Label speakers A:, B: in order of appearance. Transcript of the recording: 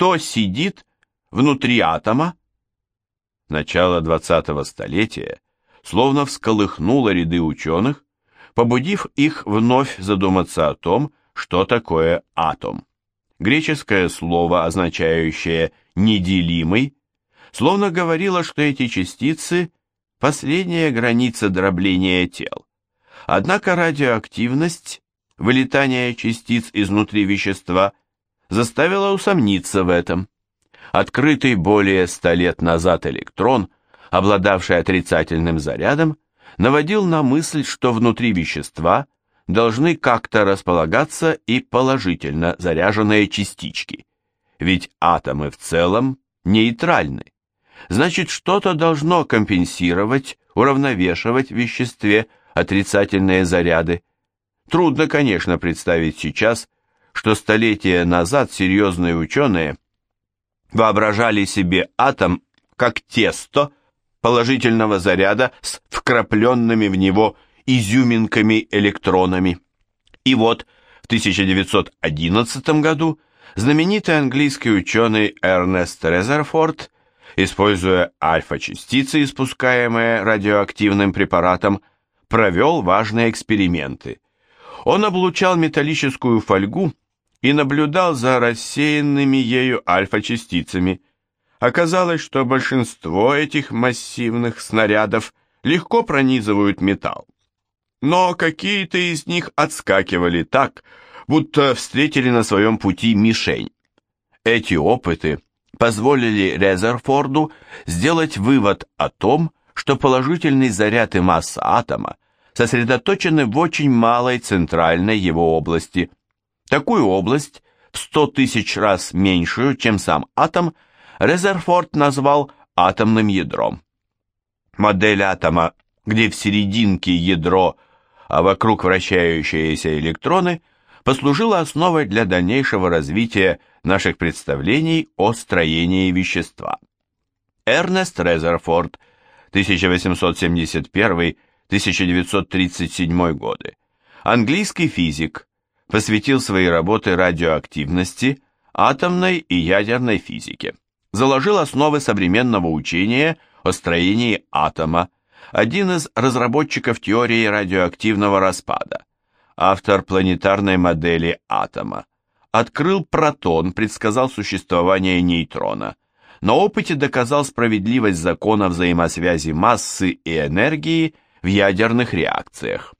A: кто сидит внутри атома? Начало 20-го столетия словно всколыхнуло ряды ученых, побудив их вновь задуматься о том, что такое атом. Греческое слово, означающее «неделимый», словно говорило, что эти частицы – последняя граница дробления тел. Однако радиоактивность, вылетание частиц изнутри вещества, заставила усомниться в этом. Открытый более ста лет назад электрон, обладавший отрицательным зарядом, наводил на мысль, что внутри вещества должны как-то располагаться и положительно заряженные частички, ведь атомы в целом нейтральны. Значит, что-то должно компенсировать, уравновешивать в веществе отрицательные заряды. Трудно, конечно, представить сейчас, что столетия назад серьезные ученые воображали себе атом как тесто положительного заряда с вкрапленными в него изюминками-электронами. И вот в 1911 году знаменитый английский ученый Эрнест Резерфорд, используя альфа-частицы, испускаемые радиоактивным препаратом, провел важные эксперименты. Он облучал металлическую фольгу и наблюдал за рассеянными ею альфа-частицами. Оказалось, что большинство этих массивных снарядов легко пронизывают металл. Но какие-то из них отскакивали так, будто встретили на своем пути мишень. Эти опыты позволили Резерфорду сделать вывод о том, что положительный заряд и масса атома сосредоточены в очень малой центральной его области. Такую область, в 100 тысяч раз меньшую, чем сам атом, Резерфорд назвал атомным ядром. Модель атома, где в серединке ядро, а вокруг вращающиеся электроны, послужила основой для дальнейшего развития наших представлений о строении вещества. Эрнест Резерфорд, 1871-1937 годы, английский физик, посвятил свои работы радиоактивности, атомной и ядерной физике. Заложил основы современного учения о строении атома, один из разработчиков теории радиоактивного распада, автор планетарной модели атома. Открыл протон, предсказал существование нейтрона. На опыте доказал справедливость закона взаимосвязи массы и энергии в ядерных реакциях.